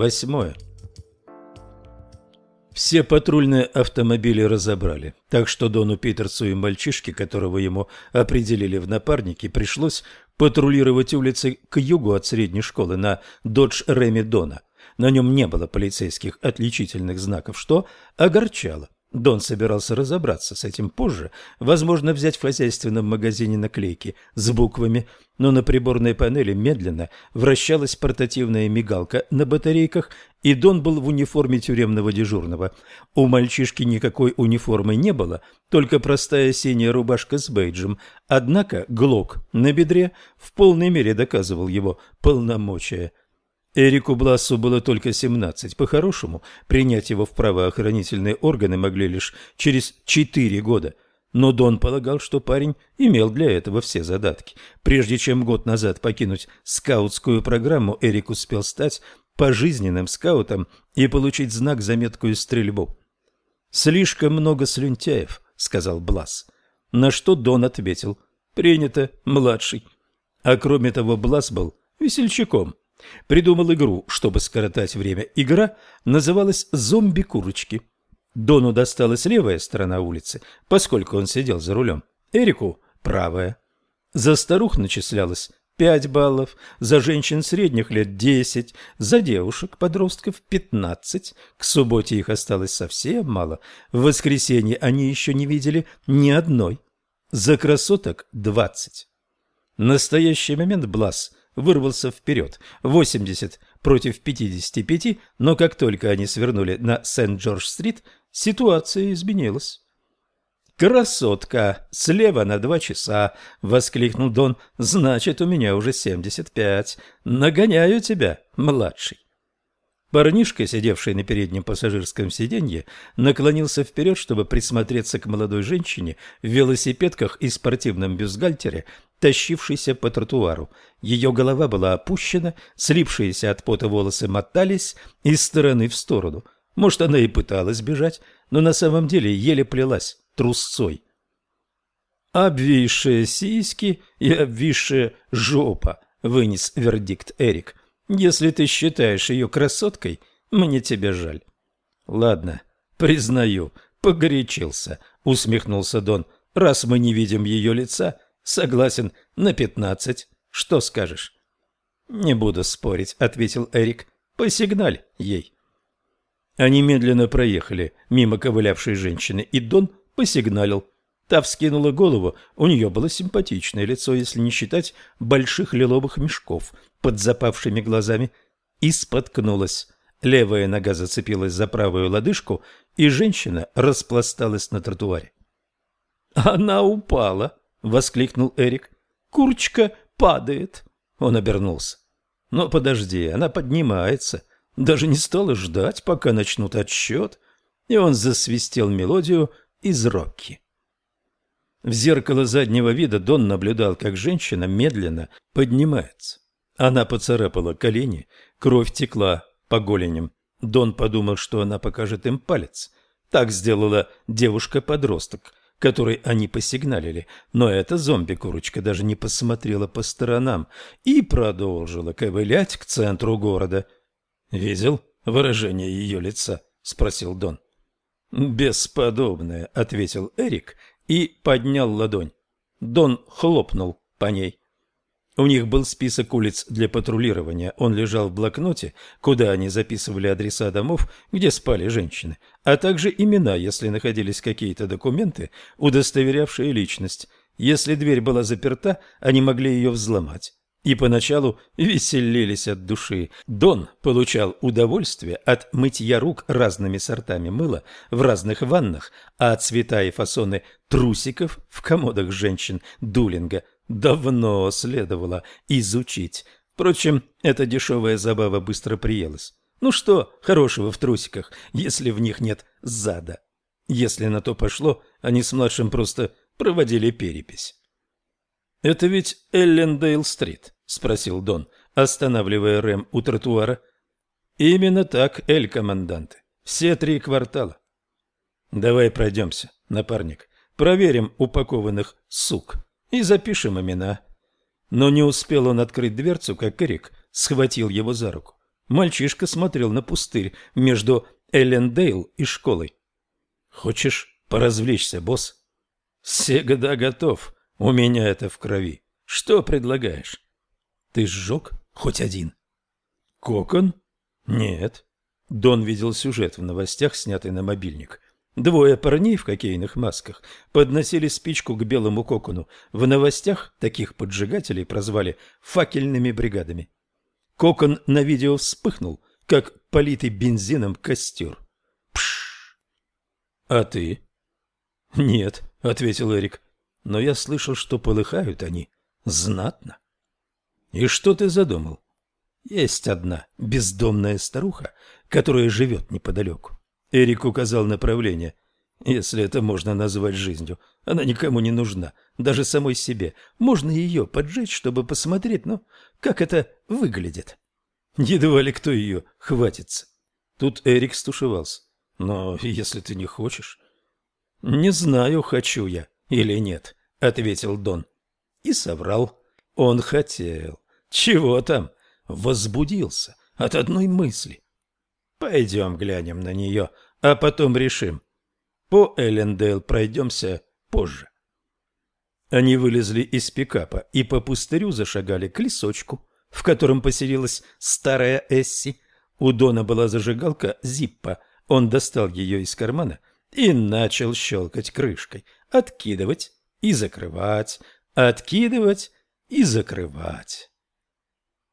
Восьмое. Все патрульные автомобили разобрали, так что Дону Питерсу и мальчишке, которого ему определили в напарники, пришлось патрулировать улицы к югу от средней школы на Додж Реми Дона. На нем не было полицейских отличительных знаков, что огорчало. Дон собирался разобраться с этим позже, возможно, взять в хозяйственном магазине наклейки с буквами, но на приборной панели медленно вращалась портативная мигалка на батарейках, и Дон был в униформе тюремного дежурного. У мальчишки никакой униформы не было, только простая синяя рубашка с бейджем, однако глок на бедре в полной мере доказывал его полномочия. Эрику Блассу было только 17. По-хорошему, принять его в правоохранительные органы могли лишь через 4 года. Но Дон полагал, что парень имел для этого все задатки. Прежде чем год назад покинуть скаутскую программу, Эрик успел стать пожизненным скаутом и получить знак за меткую стрельбу. «Слишком много слюнтяев», — сказал Бласс. На что Дон ответил «Принято, младший». А кроме того, Бласс был весельчаком. Придумал игру, чтобы скоротать время. Игра называлась «Зомби-курочки». Дону досталась левая сторона улицы, поскольку он сидел за рулем. Эрику – правая. За старух начислялось 5 баллов, за женщин средних лет 10, за девушек-подростков 15. К субботе их осталось совсем мало. В воскресенье они еще не видели ни одной. За красоток 20. В настоящий момент Блас – вырвался вперед, 80 против 55, но как только они свернули на Сент-Джордж-стрит, ситуация изменилась. «Красотка! Слева на два часа!» — воскликнул Дон. «Значит, у меня уже 75. Нагоняю тебя, младший!» Парнишка, сидевший на переднем пассажирском сиденье, наклонился вперед, чтобы присмотреться к молодой женщине в велосипедках и спортивном бюстгальтере, тащившейся по тротуару. Ее голова была опущена, слипшиеся от пота волосы мотались из стороны в сторону. Может, она и пыталась бежать, но на самом деле еле плелась трусцой. «Обвисшие сиськи и обвисшая жопа», — вынес вердикт Эрик. Если ты считаешь ее красоткой, мне тебя жаль. Ладно, признаю, погорячился, усмехнулся Дон. Раз мы не видим ее лица, согласен на пятнадцать. Что скажешь? Не буду спорить, ответил Эрик. Посигналь ей. Они медленно проехали мимо ковылявшей женщины, и Дон посигналил. Та вскинула голову, у нее было симпатичное лицо, если не считать больших лиловых мешков под запавшими глазами, и споткнулась. Левая нога зацепилась за правую лодыжку, и женщина распласталась на тротуаре. «Она упала!» — воскликнул Эрик. «Курочка падает!» Он обернулся. «Но подожди, она поднимается. Даже не стала ждать, пока начнут отсчет». И он засвистел мелодию из Рокки. В зеркало заднего вида Дон наблюдал, как женщина медленно поднимается. Она поцарапала колени, кровь текла по голеням. Дон подумал, что она покажет им палец. Так сделала девушка-подросток, которой они посигналили. Но эта зомби-курочка даже не посмотрела по сторонам и продолжила ковылять к центру города. «Видел выражение ее лица?» – спросил Дон. «Бесподобное», – ответил Эрик – и поднял ладонь. Дон хлопнул по ней. У них был список улиц для патрулирования. Он лежал в блокноте, куда они записывали адреса домов, где спали женщины, а также имена, если находились какие-то документы, удостоверявшие личность. Если дверь была заперта, они могли ее взломать и поначалу веселились от души. Дон получал удовольствие от мытья рук разными сортами мыла в разных ваннах, а цвета и фасоны трусиков в комодах женщин Дулинга давно следовало изучить. Впрочем, эта дешевая забава быстро приелась. Ну что хорошего в трусиках, если в них нет зада? Если на то пошло, они с младшим просто проводили перепись. «Это ведь Эллендейл-стрит?» – спросил Дон, останавливая Рэм у тротуара. «Именно так, Эль, команданты. Все три квартала». «Давай пройдемся, напарник. Проверим упакованных сук и запишем имена». Но не успел он открыть дверцу, как Эрик схватил его за руку. Мальчишка смотрел на пустырь между Эллендейл и школой. «Хочешь поразвлечься, босс?» «Всегда готов. У меня это в крови. Что предлагаешь?» «Ты сжег хоть один?» «Кокон?» «Нет». Дон видел сюжет в новостях, снятый на мобильник. Двое парней в хоккейных масках подносили спичку к белому кокону. В новостях таких поджигателей прозвали «факельными бригадами». Кокон на видео вспыхнул, как политый бензином костер. Пш! А ты? Нет, ответил Эрик. Но я слышал, что полыхают они знатно. И что ты задумал? Есть одна бездомная старуха, которая живет неподалеку. Эрик указал направление. Если это можно назвать жизнью. Она никому не нужна, даже самой себе. Можно ее поджечь, чтобы посмотреть, ну, как это выглядит. Едва ли кто ее хватится. Тут Эрик стушевался. Но если ты не хочешь... Не знаю, хочу я или нет, ответил Дон. И соврал. Он хотел. Чего там? Возбудился от одной мысли. Пойдем глянем на нее, а потом решим. По Эллендейл пройдемся позже. Они вылезли из пикапа и по пустырю зашагали к лесочку, в котором поселилась старая Эсси. У Дона была зажигалка Зиппа. Он достал ее из кармана и начал щелкать крышкой. Откидывать и закрывать, откидывать и закрывать.